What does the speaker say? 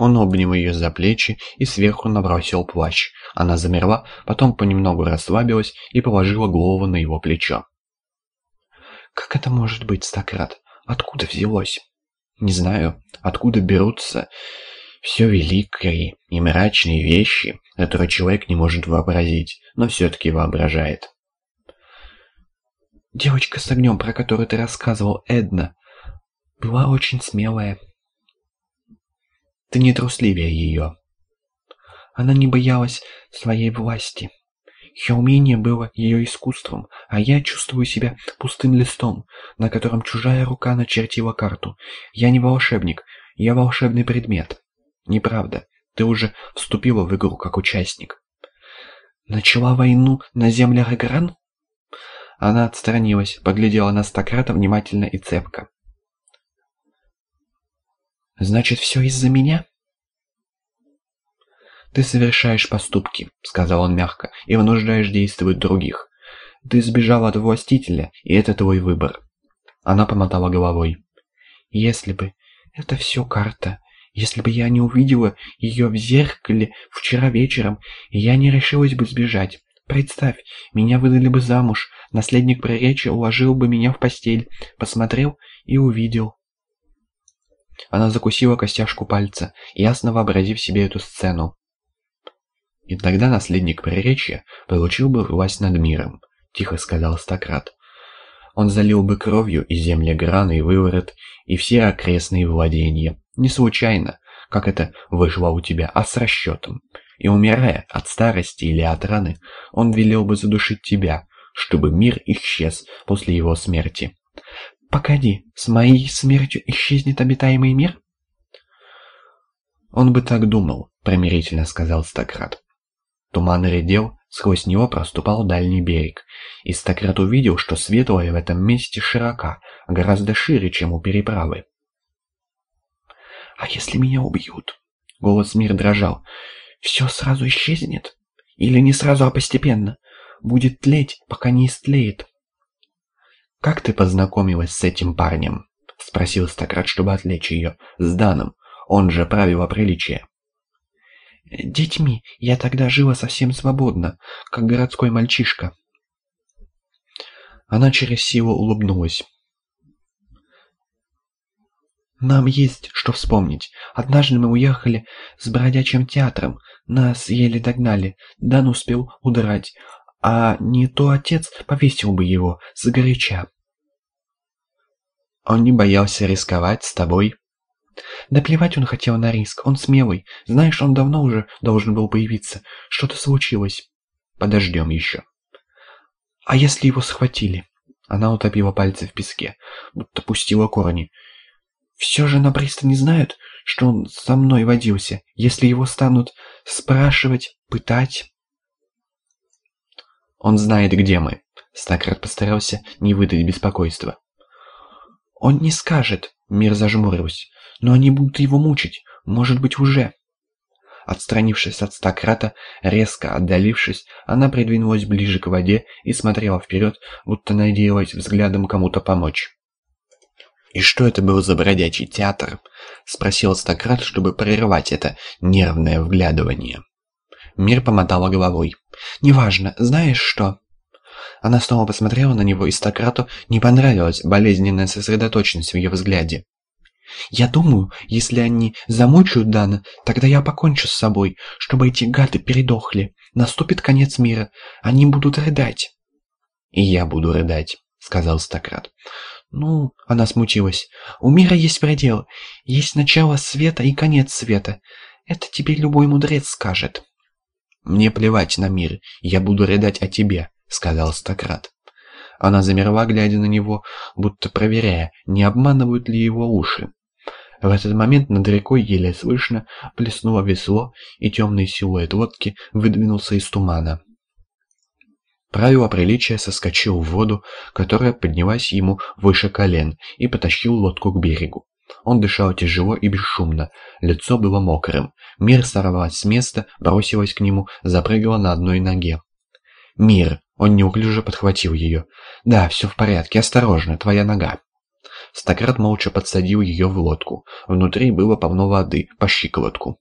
Он обнял ее за плечи и сверху набросил плащ. Она замерла, потом понемногу расслабилась и положила голову на его плечо. «Как это может быть, Стократ? Откуда взялось?» «Не знаю, откуда берутся все великие и мрачные вещи, которые человек не может вообразить, но все-таки воображает». «Девочка с огнем, про которую ты рассказывал, Эдна, была очень смелая». Ты не трусливее ее. Она не боялась своей власти. Ее было ее искусством, а я чувствую себя пустым листом, на котором чужая рука начертила карту. Я не волшебник, я волшебный предмет. Неправда, ты уже вступила в игру как участник. Начала войну на землях Игран? Она отстранилась, поглядела на Стократа внимательно и цепко. «Значит, все из-за меня?» «Ты совершаешь поступки», — сказал он мягко, — «и вынуждаешь действовать других. Ты сбежал от властителя, и это твой выбор». Она помотала головой. «Если бы... Это все карта. Если бы я не увидела ее в зеркале вчера вечером, я не решилась бы сбежать. Представь, меня выдали бы замуж, наследник проречия уложил бы меня в постель, посмотрел и увидел». Она закусила костяшку пальца, ясно вообразив себе эту сцену. И тогда наследник приречья получил бы власть над миром, тихо сказал Стократ. Он залил бы кровью и земли Грана и Выворот, и все окрестные владения. Не случайно, как это вышло у тебя, а с расчетом. И умирая от старости или от раны, он велел бы задушить тебя, чтобы мир исчез после его смерти. «Погоди, с моей смертью исчезнет обитаемый мир?» «Он бы так думал», — примирительно сказал Стократ. Туман редел, сквозь него проступал дальний берег. И Стократ увидел, что светлая в этом месте широка, гораздо шире, чем у переправы. «А если меня убьют?» Голос Мир дрожал. «Все сразу исчезнет? Или не сразу, а постепенно? Будет тлеть, пока не истлеет?» «Как ты познакомилась с этим парнем?» — спросил Стократ, чтобы отвлечь ее. «С Даном. Он же правило приличия». «Детьми я тогда жила совсем свободно, как городской мальчишка». Она через силу улыбнулась. «Нам есть что вспомнить. Однажды мы уехали с бродячим театром. Нас еле догнали. Дан успел удрать, а не то отец повесил бы его загоряча. Он не боялся рисковать с тобой. Да плевать он хотел на риск, он смелый. Знаешь, он давно уже должен был появиться. Что-то случилось. Подождем еще. А если его схватили? Она утопила пальцы в песке, будто пустила корни. Все же на пристани знают, что он со мной водился. Если его станут спрашивать, пытать... Он знает, где мы. Стакрат постарался не выдать беспокойства. Он не скажет, мир зажмурился, но они будут его мучить, может быть, уже. Отстранившись от Стократа, резко отдалившись, она придвинулась ближе к воде и смотрела вперед, будто надеялась взглядом кому-то помочь. «И что это был за бродячий театр?» — спросил Стократ, чтобы прервать это нервное вглядывание. Мир помотала головой. «Неважно, знаешь что?» Она снова посмотрела на него, и Стократу не понравилась болезненная сосредоточенность в ее взгляде. «Я думаю, если они замучают Дана, тогда я покончу с собой, чтобы эти гады передохли. Наступит конец мира. Они будут рыдать». «И я буду рыдать», — сказал Стократ. «Ну...» — она смутилась. «У мира есть предел. Есть начало света и конец света. Это тебе любой мудрец скажет». «Мне плевать на мир, я буду рыдать о тебе», — сказал Стократ. Она замерла, глядя на него, будто проверяя, не обманывают ли его уши. В этот момент над рекой еле слышно плеснуло весло, и темный силуэт лодки выдвинулся из тумана. Правило приличия соскочил в воду, которая поднялась ему выше колен, и потащил лодку к берегу. Он дышал тяжело и бесшумно, лицо было мокрым. Мир сорвалась с места, бросилась к нему, запрыгала на одной ноге. «Мир!» Он неуклюже подхватил ее. «Да, все в порядке, осторожно, твоя нога». Стократ молча подсадил ее в лодку. Внутри было полно воды, по щиколотку.